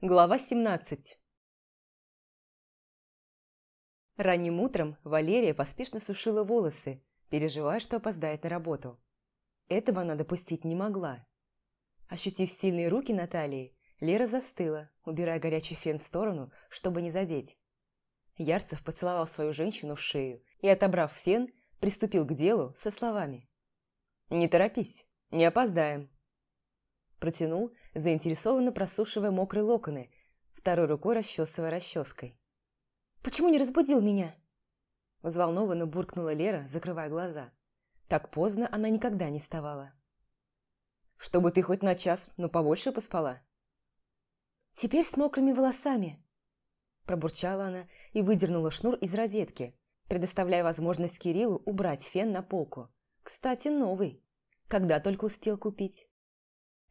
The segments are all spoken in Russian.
Глава 17 Ранним утром Валерия поспешно сушила волосы, переживая, что опоздает на работу. Этого она допустить не могла. Ощутив сильные руки Натальи, Лера застыла, убирая горячий фен в сторону, чтобы не задеть. Ярцев поцеловал свою женщину в шею и, отобрав фен, приступил к делу со словами. «Не торопись, не опоздаем». Протянул, заинтересованно просушивая мокрые локоны, второй рукой расчесывая расческой. Почему не разбудил меня?» Взволнованно буркнула Лера, закрывая глаза. Так поздно она никогда не вставала. «Чтобы ты хоть на час, но побольше поспала». «Теперь с мокрыми волосами», пробурчала она и выдернула шнур из розетки, предоставляя возможность Кириллу убрать фен на полку. Кстати, новый. Когда только успел купить.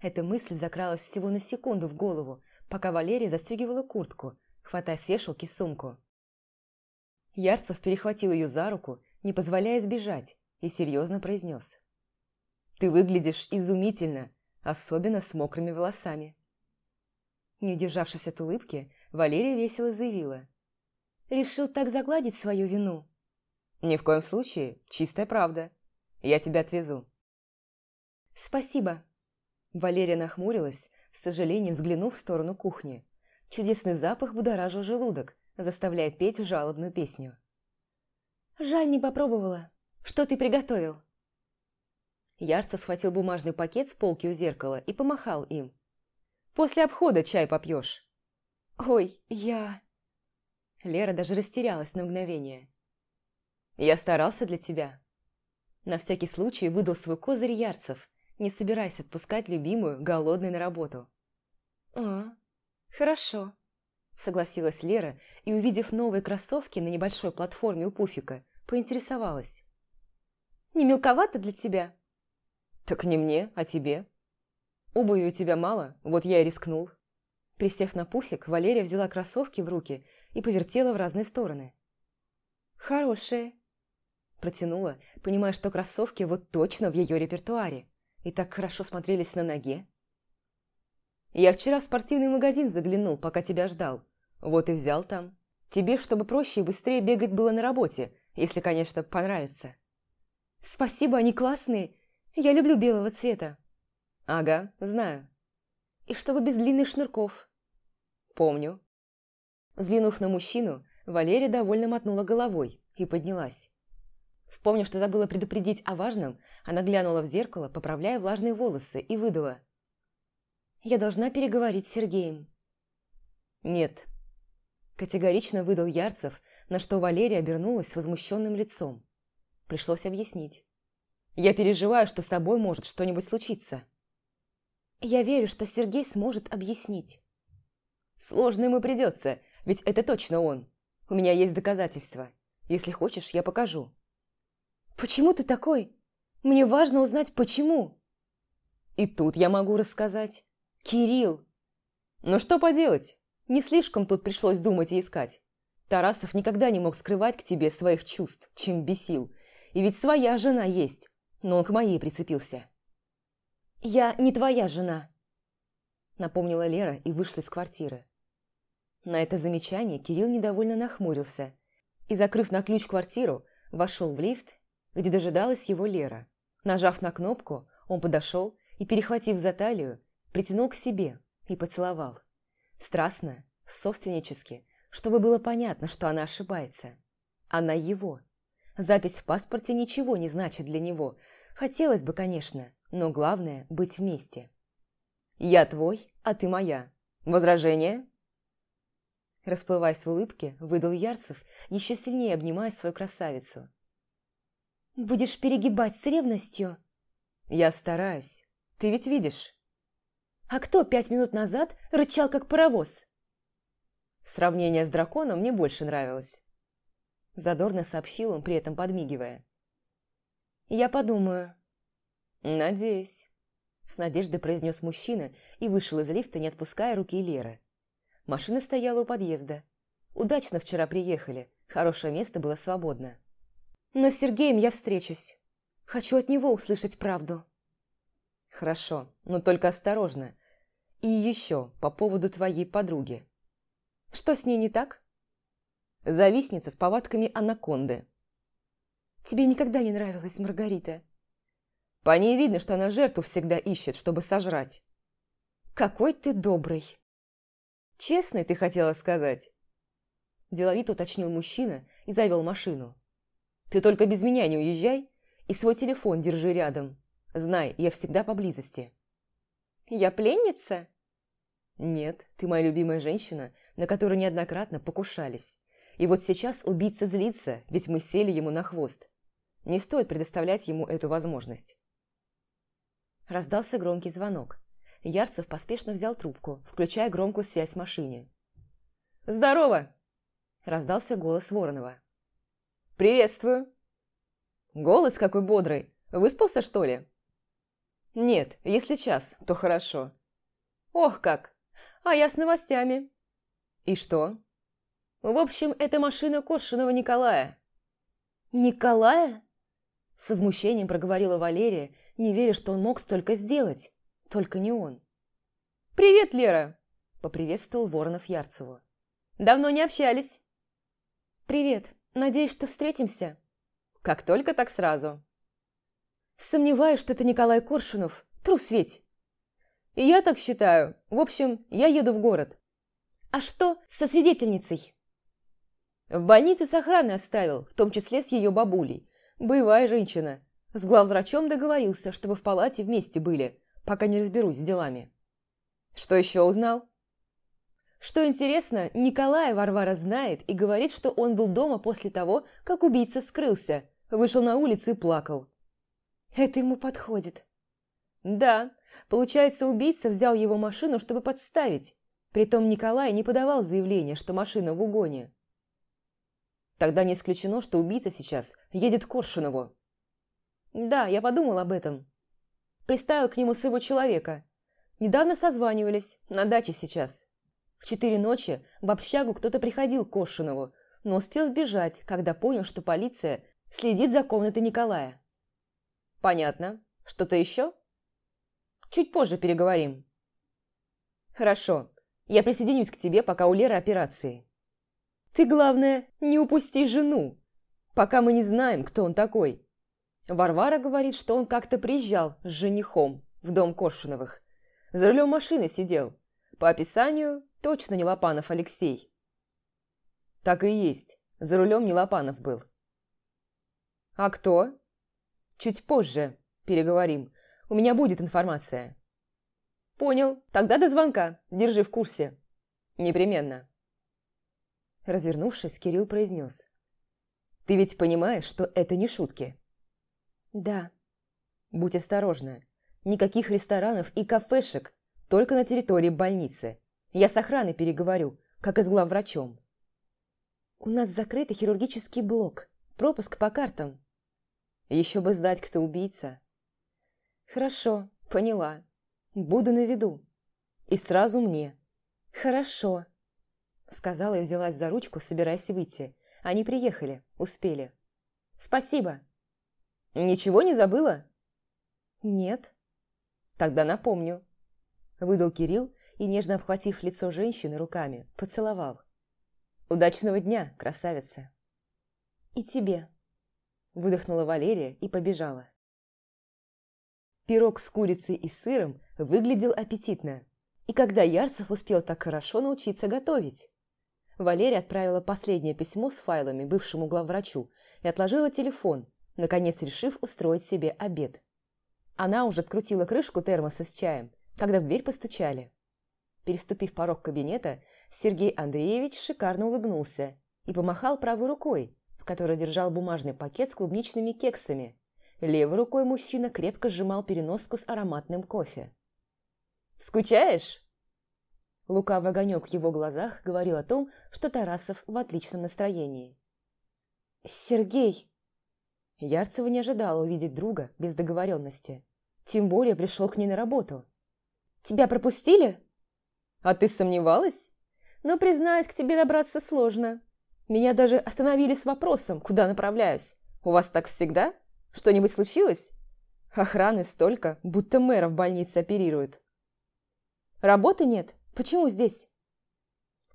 Эта мысль закралась всего на секунду в голову, пока Валерия застегивала куртку, хватая с вешалки сумку. Ярцев перехватил ее за руку, не позволяя сбежать, и серьезно произнес. «Ты выглядишь изумительно, особенно с мокрыми волосами». Не удержавшись от улыбки, Валерия весело заявила. «Решил так загладить свою вину?» «Ни в коем случае, чистая правда. Я тебя отвезу». «Спасибо». Валерия нахмурилась, с сожалением взглянув в сторону кухни. Чудесный запах будоражил желудок, заставляя петь жалобную песню. «Жаль, не попробовала. Что ты приготовил?» Ярца схватил бумажный пакет с полки у зеркала и помахал им. «После обхода чай попьешь». «Ой, я...» Лера даже растерялась на мгновение. «Я старался для тебя». На всякий случай выдал свой козырь Ярцев, не собираясь отпускать любимую, голодной на работу. «А, хорошо», Согласилась Лера и, увидев новые кроссовки на небольшой платформе у пуфика, поинтересовалась. «Не мелковато для тебя?» «Так не мне, а тебе. Обуви у тебя мало, вот я и рискнул». Присев на пуфик, Валерия взяла кроссовки в руки и повертела в разные стороны. «Хорошие», – протянула, понимая, что кроссовки вот точно в ее репертуаре и так хорошо смотрелись на ноге. Я вчера в спортивный магазин заглянул, пока тебя ждал. Вот и взял там. Тебе, чтобы проще и быстрее бегать было на работе, если, конечно, понравится. Спасибо, они классные. Я люблю белого цвета. Ага, знаю. И чтобы без длинных шнурков. Помню. Взглянув на мужчину, Валерия довольно мотнула головой и поднялась. Вспомнив, что забыла предупредить о важном, она глянула в зеркало, поправляя влажные волосы, и выдала – я должна переговорить с Сергеем». «Нет», – категорично выдал Ярцев, на что Валерия обернулась с возмущенным лицом. Пришлось объяснить. «Я переживаю, что с тобой может что-нибудь случиться». «Я верю, что Сергей сможет объяснить». «Сложно ему придется, ведь это точно он. У меня есть доказательства. Если хочешь, я покажу». «Почему ты такой? Мне важно узнать, почему». «И тут я могу рассказать. «Кирилл!» «Ну что поделать? Не слишком тут пришлось думать и искать. Тарасов никогда не мог скрывать к тебе своих чувств, чем бесил. И ведь своя жена есть, но он к моей прицепился». «Я не твоя жена», – напомнила Лера и вышла из квартиры. На это замечание Кирилл недовольно нахмурился и, закрыв на ключ квартиру, вошел в лифт, где дожидалась его Лера. Нажав на кнопку, он подошел и, перехватив за талию, притянул к себе и поцеловал. Страстно, собственнически, чтобы было понятно, что она ошибается. Она его. Запись в паспорте ничего не значит для него. Хотелось бы, конечно, но главное – быть вместе. «Я твой, а ты моя. Возражение?» Расплываясь в улыбке, выдал Ярцев, еще сильнее обнимая свою красавицу. «Будешь перегибать с ревностью?» «Я стараюсь. Ты ведь видишь?» А кто пять минут назад рычал, как паровоз? Сравнение с драконом мне больше нравилось. Задорно сообщил он, при этом подмигивая. Я подумаю. Надеюсь. С надеждой произнес мужчина и вышел из лифта, не отпуская руки Леры. Машина стояла у подъезда. Удачно вчера приехали, хорошее место было свободно. Но с Сергеем я встречусь. Хочу от него услышать правду. Хорошо, но только осторожно. И еще по поводу твоей подруги. Что с ней не так? Завистница с повадками анаконды. Тебе никогда не нравилась Маргарита. По ней видно, что она жертву всегда ищет, чтобы сожрать. Какой ты добрый. Честный, ты хотела сказать? Деловито уточнил мужчина и завел машину. Ты только без меня не уезжай и свой телефон держи рядом. Знай, я всегда поблизости. Я пленница? Нет, ты моя любимая женщина, на которую неоднократно покушались. И вот сейчас убийца злится, ведь мы сели ему на хвост. Не стоит предоставлять ему эту возможность. Раздался громкий звонок. Ярцев поспешно взял трубку, включая громкую связь в машине. «Здорово!» – раздался голос Воронова. «Приветствую!» «Голос какой бодрый! Выспался, что ли?» «Нет, если час, то хорошо». «Ох как! А я с новостями». «И что?» «В общем, это машина Коршунова Николая». «Николая?» С возмущением проговорила Валерия, не веря, что он мог столько сделать. Только не он. «Привет, Лера!» – поприветствовал Воронов Ярцеву. «Давно не общались?» «Привет. Надеюсь, что встретимся?» «Как только, так сразу». «Сомневаюсь, что это Николай Коршунов. Трус ведь!» «И я так считаю. В общем, я еду в город». «А что со свидетельницей?» «В больнице с охраной оставил, в том числе с ее бабулей. Боевая женщина. С главврачом договорился, чтобы в палате вместе были, пока не разберусь с делами. Что еще узнал? Что интересно, Николая Варвара знает и говорит, что он был дома после того, как убийца скрылся, вышел на улицу и плакал. Это ему подходит. Да, получается, убийца взял его машину, чтобы подставить. Притом Николай не подавал заявление, что машина в угоне. Тогда не исключено, что убийца сейчас едет к Коршунову. Да, я подумал об этом. Приставил к нему своего человека. Недавно созванивались, на даче сейчас. В четыре ночи в общагу кто-то приходил к Коршунову, но успел сбежать, когда понял, что полиция следит за комнатой Николая. Понятно. Что-то еще? Чуть позже переговорим. Хорошо. Я присоединюсь к тебе, пока у Леры операции. Ты, главное, не упусти жену, пока мы не знаем, кто он такой. Варвара говорит, что он как-то приезжал с женихом в дом Коршуновых. За рулем машины сидел. По описанию, точно не Лопанов Алексей. Так и есть. За рулем не Лопанов был. А кто? Чуть позже переговорим. У меня будет информация. Понял. Тогда до звонка. Держи в курсе. Непременно. Развернувшись, Кирилл произнес. «Ты ведь понимаешь, что это не шутки?» «Да». «Будь осторожна. Никаких ресторанов и кафешек, только на территории больницы. Я с охраной переговорю, как и с главврачом». «У нас закрытый хирургический блок. Пропуск по картам». «Еще бы сдать, кто убийца». «Хорошо, поняла. Буду на виду. И сразу мне». «Хорошо», — сказала и взялась за ручку, собираясь выйти. Они приехали, успели. «Спасибо». «Ничего не забыла?» «Нет». «Тогда напомню». Выдал Кирилл и, нежно обхватив лицо женщины руками, поцеловал. «Удачного дня, красавица!» «И тебе!» Выдохнула Валерия и побежала. Пирог с курицей и сыром выглядел аппетитно. И когда Ярцев успел так хорошо научиться готовить? Валерия отправила последнее письмо с файлами бывшему главврачу и отложила телефон, наконец решив устроить себе обед. Она уже открутила крышку термоса с чаем, когда в дверь постучали. Переступив порог кабинета, Сергей Андреевич шикарно улыбнулся и помахал правой рукой, в которой держал бумажный пакет с клубничными кексами. Левой рукой мужчина крепко сжимал переноску с ароматным кофе. «Скучаешь?» Лукавый огонек в его глазах говорил о том, что Тарасов в отличном настроении. «Сергей!» Ярцева не ожидала увидеть друга без договоренности. Тем более пришел к ней на работу. «Тебя пропустили?» «А ты сомневалась? Но, признаюсь, к тебе добраться сложно. Меня даже остановили с вопросом, куда направляюсь. У вас так всегда? Что-нибудь случилось? Охраны столько, будто мэра в больнице оперируют». Работы нет? Почему здесь?»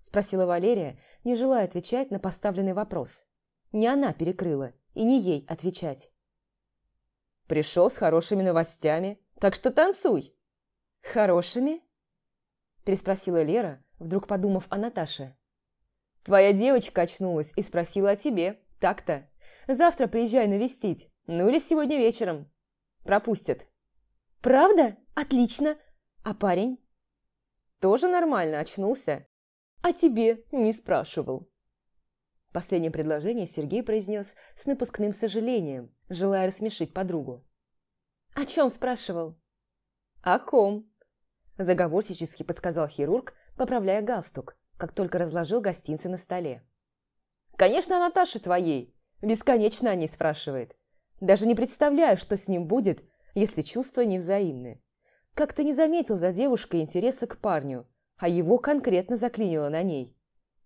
Спросила Валерия, не желая отвечать на поставленный вопрос. Не она перекрыла, и не ей отвечать. «Пришел с хорошими новостями, так что танцуй!» «Хорошими?» Переспросила Лера, вдруг подумав о Наташе. «Твоя девочка очнулась и спросила о тебе, так-то. Завтра приезжай навестить, ну или сегодня вечером. Пропустят». «Правда? Отлично. А парень?» «Тоже нормально очнулся. А тебе не спрашивал». Последнее предложение Сергей произнес с напускным сожалением, желая рассмешить подругу. «О чем спрашивал?» «О ком?» Заговорщически подсказал хирург, поправляя галстук, как только разложил гостинцы на столе. «Конечно, о твоей. Бесконечно о ней спрашивает. Даже не представляю, что с ним будет, если чувства невзаимны. Как-то не заметил за девушкой интереса к парню, а его конкретно заклинило на ней.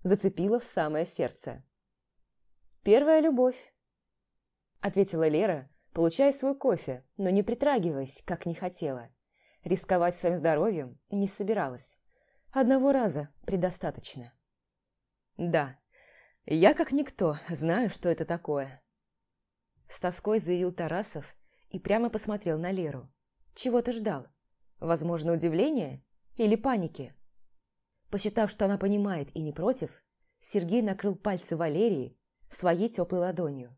Зацепило в самое сердце. «Первая любовь», – ответила Лера, получая свой кофе, но не притрагиваясь, как не хотела. Рисковать своим здоровьем не собиралась. Одного раза предостаточно. «Да, я как никто знаю, что это такое», – с тоской заявил Тарасов и прямо посмотрел на Леру. Чего ты ждал? Возможно, удивления или паники? Посчитав, что она понимает и не против, Сергей накрыл пальцы Валерии своей теплой ладонью.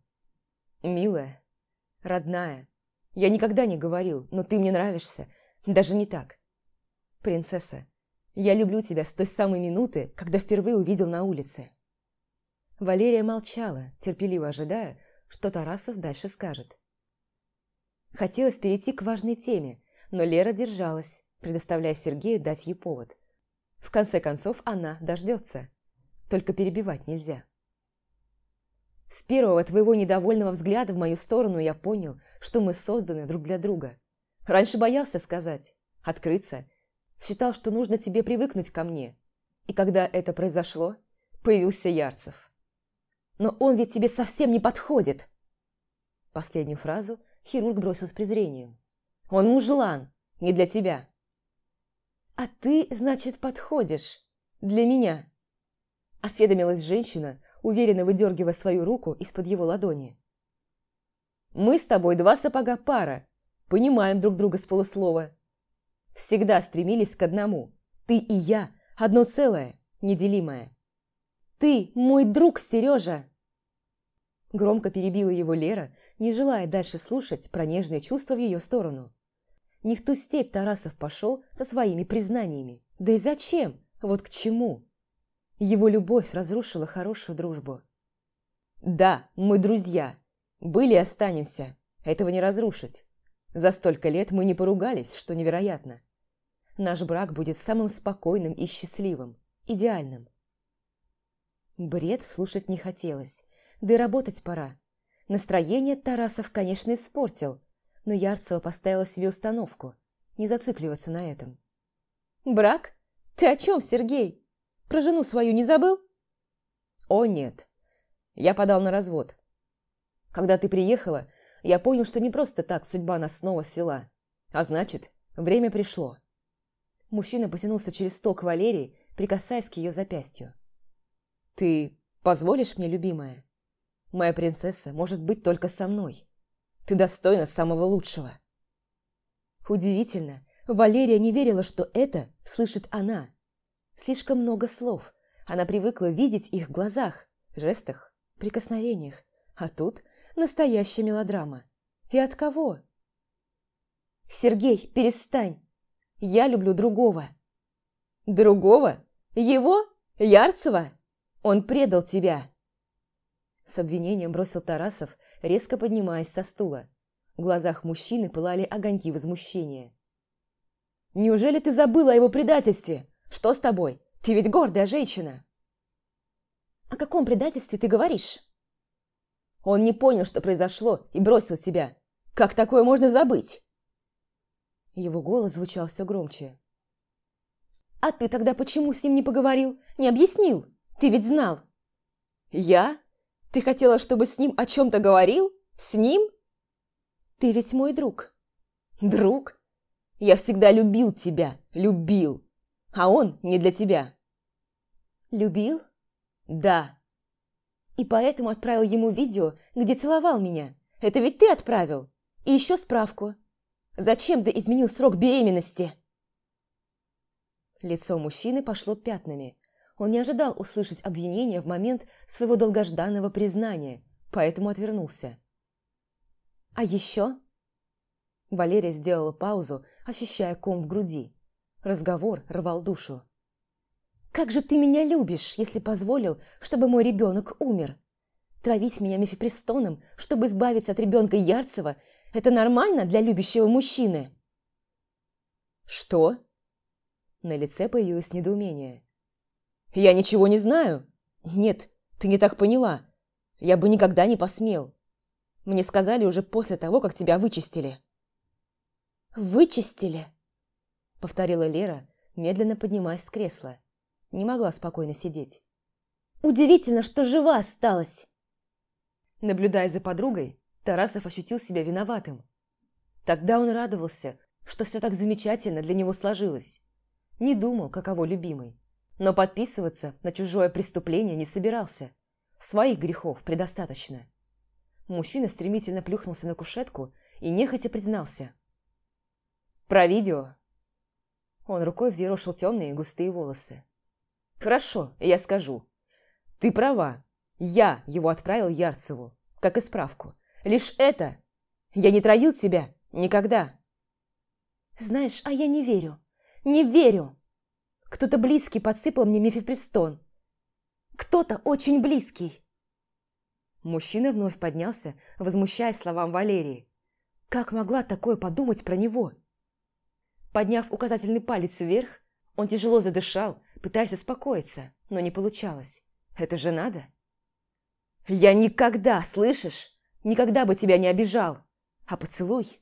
«Милая, родная, я никогда не говорил, но ты мне нравишься, даже не так. Принцесса, я люблю тебя с той самой минуты, когда впервые увидел на улице». Валерия молчала, терпеливо ожидая, что Тарасов дальше скажет. Хотелось перейти к важной теме, но Лера держалась, предоставляя Сергею дать ей повод. В конце концов, она дождется. Только перебивать нельзя. С первого твоего недовольного взгляда в мою сторону я понял, что мы созданы друг для друга. Раньше боялся сказать, открыться. Считал, что нужно тебе привыкнуть ко мне. И когда это произошло, появился Ярцев. «Но он ведь тебе совсем не подходит!» Последнюю фразу хирург бросил с презрением. «Он мужлан, не для тебя!» «А ты, значит, подходишь для меня?» Осведомилась женщина, уверенно выдергивая свою руку из-под его ладони. «Мы с тобой два сапога пара, понимаем друг друга с полуслова. Всегда стремились к одному. Ты и я – одно целое, неделимое. Ты мой друг, Сережа!» Громко перебила его Лера, не желая дальше слушать про нежные чувства в ее сторону. Не в ту степь Тарасов пошел со своими признаниями. Да и зачем? Вот к чему? Его любовь разрушила хорошую дружбу. «Да, мы друзья. Были и останемся. Этого не разрушить. За столько лет мы не поругались, что невероятно. Наш брак будет самым спокойным и счастливым, идеальным». Бред слушать не хотелось, да и работать пора. Настроение Тарасов, конечно, испортил, но Ярцева поставила себе установку – не зацикливаться на этом. «Брак? Ты о чем, Сергей?» Про жену свою не забыл?» «О, нет. Я подал на развод. Когда ты приехала, я понял, что не просто так судьба нас снова свела. А значит, время пришло». Мужчина потянулся через стол к Валерии, прикасаясь к ее запястью. «Ты позволишь мне, любимая? Моя принцесса может быть только со мной. Ты достойна самого лучшего». Удивительно, Валерия не верила, что это слышит она. Слишком много слов. Она привыкла видеть их в глазах, жестах, прикосновениях. А тут настоящая мелодрама. И от кого? «Сергей, перестань! Я люблю другого!» «Другого? Его? Ярцева? Он предал тебя!» С обвинением бросил Тарасов, резко поднимаясь со стула. В глазах мужчины пылали огоньки возмущения. «Неужели ты забыла о его предательстве? Что с тобой? Ты ведь гордая женщина!» «О каком предательстве ты говоришь?» Он не понял, что произошло, и бросил тебя. Как такое можно забыть?» Его голос звучал все громче. «А ты тогда почему с ним не поговорил? Не объяснил? Ты ведь знал!» «Я? Ты хотела, чтобы с ним о чем-то говорил? С ним?» «Ты ведь мой друг». «Друг? Я всегда любил тебя, любил. а он не для тебя». «Любил?» «Да». «И поэтому отправил ему видео, где целовал меня. Это ведь ты отправил? И еще справку. Зачем ты изменил срок беременности?» Лицо мужчины пошло пятнами. Он не ожидал услышать обвинения в момент своего долгожданного признания, поэтому отвернулся. «А еще?» Валерия сделала паузу, ощущая ком в груди. Разговор рвал душу. «Как же ты меня любишь, если позволил, чтобы мой ребенок умер? Травить меня мифепрестоном, чтобы избавиться от ребенка Ярцева, это нормально для любящего мужчины?» «Что?» На лице появилось недоумение. «Я ничего не знаю. Нет, ты не так поняла. Я бы никогда не посмел. Мне сказали уже после того, как тебя вычистили». «Вычистили?» Повторила Лера, медленно поднимаясь с кресла. Не могла спокойно сидеть. «Удивительно, что жива осталась!» Наблюдая за подругой, Тарасов ощутил себя виноватым. Тогда он радовался, что все так замечательно для него сложилось. Не думал, каково любимый. Но подписываться на чужое преступление не собирался. Своих грехов предостаточно. Мужчина стремительно плюхнулся на кушетку и нехотя признался. «Про видео?» Он рукой взъерошил темные густые волосы. «Хорошо, я скажу. Ты права. Я его отправил Ярцеву, как и справку. Лишь это. Я не травил тебя никогда». «Знаешь, а я не верю. Не верю. Кто-то близкий подсыпал мне мифепрестон. Кто-то очень близкий. Мужчина вновь поднялся, возмущаясь словам Валерии. Как могла такое подумать про него? Подняв указательный палец вверх, он тяжело задышал, пытаясь успокоиться, но не получалось. Это же надо. «Я никогда, слышишь? Никогда бы тебя не обижал. А поцелуй?»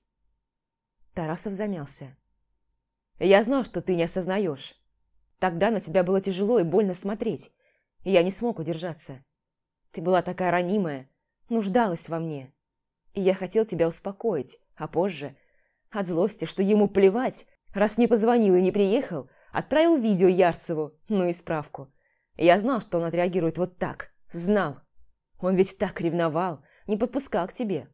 Тарасов замялся. Я знал, что ты не осознаешь. Тогда на тебя было тяжело и больно смотреть, и я не смог удержаться. Ты была такая ранимая, нуждалась во мне. И я хотел тебя успокоить, а позже, от злости, что ему плевать, раз не позвонил и не приехал, отправил видео Ярцеву, ну и справку. Я знал, что он отреагирует вот так, знал. Он ведь так ревновал, не подпускал к тебе.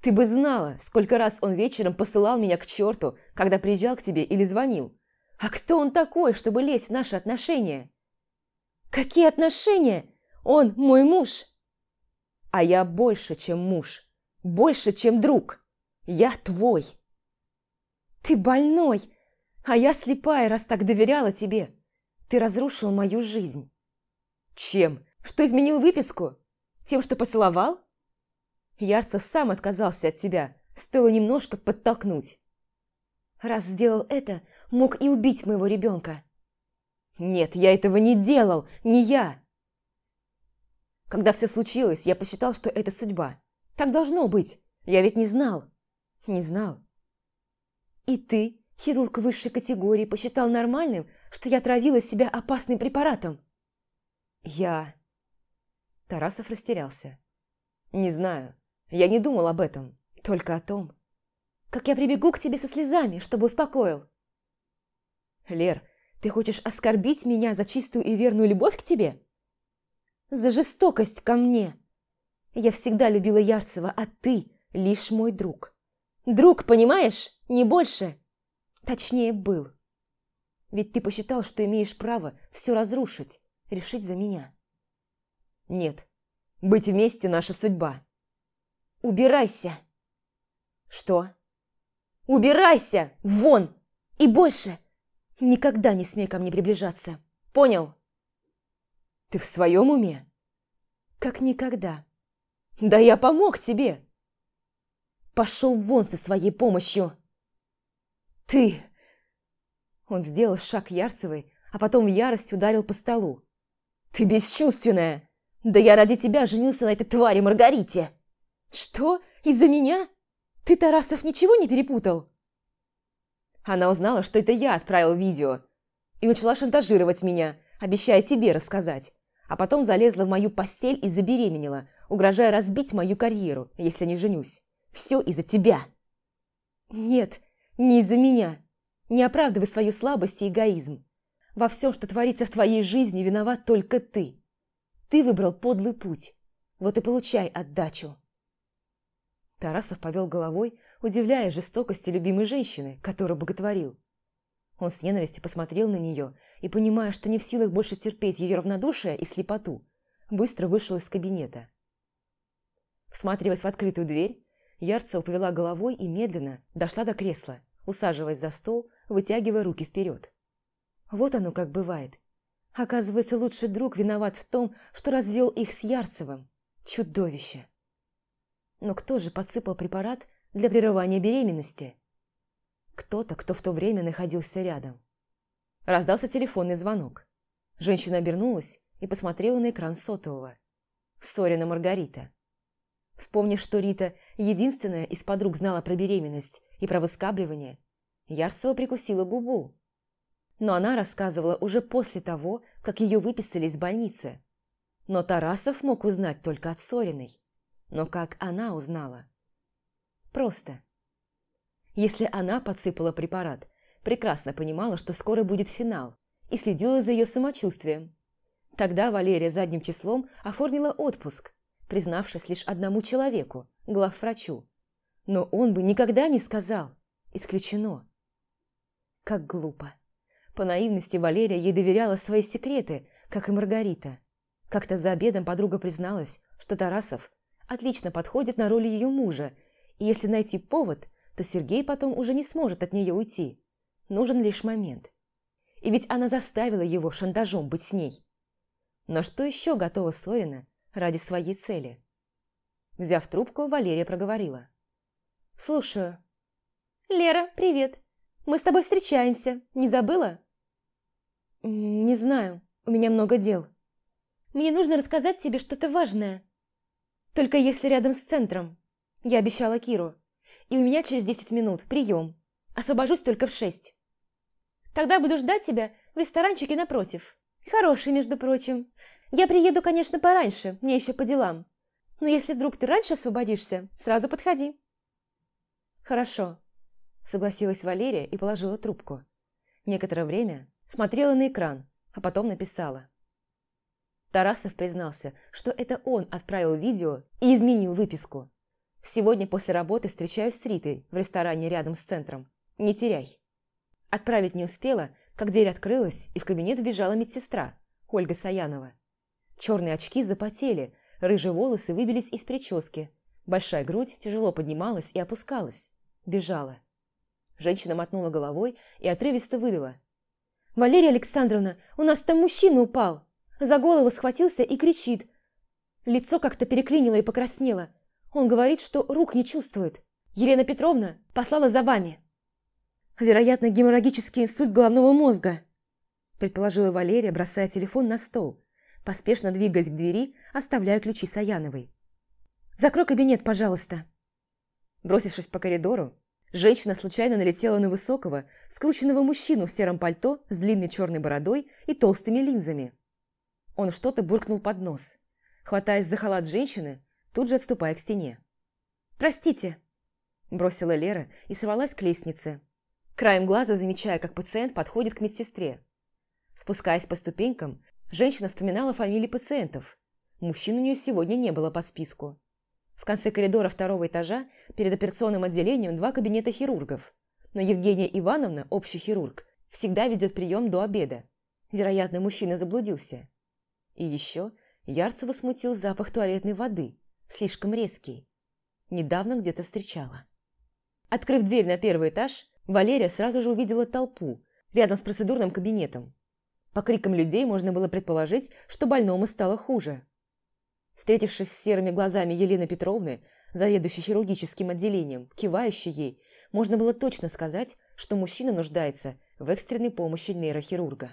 Ты бы знала, сколько раз он вечером посылал меня к черту, когда приезжал к тебе или звонил. А кто он такой, чтобы лезть в наши отношения? Какие отношения? Он мой муж. А я больше, чем муж. Больше, чем друг. Я твой. Ты больной, а я слепая, раз так доверяла тебе. Ты разрушил мою жизнь. Чем? Что изменил выписку? Тем, что поцеловал? Ярцев сам отказался от тебя, стоило немножко подтолкнуть. Раз сделал это, мог и убить моего ребенка. Нет, я этого не делал, не я. Когда все случилось, я посчитал, что это судьба. Так должно быть. Я ведь не знал. Не знал. И ты, хирург высшей категории, посчитал нормальным, что я травила себя опасным препаратом? Я... Тарасов растерялся. Не знаю. Я не думал об этом, только о том, как я прибегу к тебе со слезами, чтобы успокоил. Лер, ты хочешь оскорбить меня за чистую и верную любовь к тебе? За жестокость ко мне. Я всегда любила Ярцева, а ты лишь мой друг. Друг, понимаешь? Не больше. Точнее, был. Ведь ты посчитал, что имеешь право все разрушить, решить за меня. Нет, быть вместе – наша судьба. Убирайся!» «Что?» «Убирайся! Вон! И больше! Никогда не смей ко мне приближаться! Понял?» «Ты в своем уме?» «Как никогда!» «Да я помог тебе!» «Пошел вон со своей помощью!» «Ты!» Он сделал шаг Ярцевой, а потом в ярости ударил по столу. «Ты бесчувственная! Да я ради тебя женился на этой твари Маргарите!» «Что? Из-за меня? Ты, Тарасов, ничего не перепутал?» Она узнала, что это я отправил видео, и начала шантажировать меня, обещая тебе рассказать. А потом залезла в мою постель и забеременела, угрожая разбить мою карьеру, если не женюсь. Все из-за тебя. Нет, не из-за меня. Не оправдывай свою слабость и эгоизм. Во всем, что творится в твоей жизни, виноват только ты. Ты выбрал подлый путь. Вот и получай отдачу. Тарасов повел головой, удивляя жестокости любимой женщины, которую боготворил. Он с ненавистью посмотрел на нее и, понимая, что не в силах больше терпеть ее равнодушие и слепоту, быстро вышел из кабинета. Всматриваясь в открытую дверь, Ярцева повела головой и медленно дошла до кресла, усаживаясь за стол, вытягивая руки вперед. Вот оно как бывает. Оказывается, лучший друг виноват в том, что развел их с Ярцевым. Чудовище! Но кто же подсыпал препарат для прерывания беременности? Кто-то, кто в то время находился рядом. Раздался телефонный звонок. Женщина обернулась и посмотрела на экран сотового. Сорина Маргарита. Вспомнив, что Рита единственная из подруг знала про беременность и про выскабливание, Ярцева прикусила губу. Но она рассказывала уже после того, как ее выписали из больницы. Но Тарасов мог узнать только от Сориной. Но как она узнала? Просто. Если она подсыпала препарат, прекрасно понимала, что скоро будет финал, и следила за ее самочувствием. Тогда Валерия задним числом оформила отпуск, признавшись лишь одному человеку, главврачу. Но он бы никогда не сказал. Исключено. Как глупо. По наивности Валерия ей доверяла свои секреты, как и Маргарита. Как-то за обедом подруга призналась, что Тарасов отлично подходит на роль ее мужа, и если найти повод, то Сергей потом уже не сможет от нее уйти. Нужен лишь момент. И ведь она заставила его шантажом быть с ней. Но что еще готова Сорина ради своей цели? Взяв трубку, Валерия проговорила. «Слушаю». «Лера, привет. Мы с тобой встречаемся. Не забыла?» «Не знаю. У меня много дел». «Мне нужно рассказать тебе что-то важное. Только если рядом с центром. Я обещала Киру. И у меня через 10 минут прием. Освобожусь только в 6. Тогда буду ждать тебя в ресторанчике напротив. Хороший, между прочим. Я приеду, конечно, пораньше, мне еще по делам. Но если вдруг ты раньше освободишься, сразу подходи. Хорошо, согласилась Валерия и положила трубку. Некоторое время смотрела на экран, а потом написала. Тарасов признался, что это он отправил видео и изменил выписку. Сегодня после работы встречаюсь с Ритой в ресторане рядом с центром. Не теряй. Отправить не успела, как дверь открылась, и в кабинет вбежала медсестра, Ольга Саянова. Черные очки запотели, рыжие волосы выбились из прически. Большая грудь тяжело поднималась и опускалась. Бежала. Женщина мотнула головой и отрывисто выдала. «Валерия Александровна, у нас там мужчина упал!» За голову схватился и кричит. Лицо как-то переклинило и покраснело. Он говорит, что рук не чувствует. Елена Петровна послала за вами. Вероятно, геморрагический инсульт головного мозга, предположила Валерия, бросая телефон на стол, поспешно двигаясь к двери, оставляя ключи Саяновой. «Закрой кабинет, пожалуйста». Бросившись по коридору, женщина случайно налетела на высокого, скрученного мужчину в сером пальто с длинной черной бородой и толстыми линзами. Он что-то буркнул под нос. Хватаясь за халат женщины, тут же отступая к стене. «Простите!» – бросила Лера и сорвалась к лестнице. Краем глаза замечая, как пациент подходит к медсестре. Спускаясь по ступенькам, женщина вспоминала фамилии пациентов. Мужчин у нее сегодня не было по списку. В конце коридора второго этажа перед операционным отделением два кабинета хирургов. Но Евгения Ивановна, общий хирург, всегда ведет прием до обеда. Вероятно, мужчина заблудился. И еще Ярцева смутил запах туалетной воды, слишком резкий. Недавно где-то встречала. Открыв дверь на первый этаж, Валерия сразу же увидела толпу рядом с процедурным кабинетом. По крикам людей можно было предположить, что больному стало хуже. Встретившись с серыми глазами Елены Петровны, заведующей хирургическим отделением, кивающей ей, можно было точно сказать, что мужчина нуждается в экстренной помощи нейрохирурга.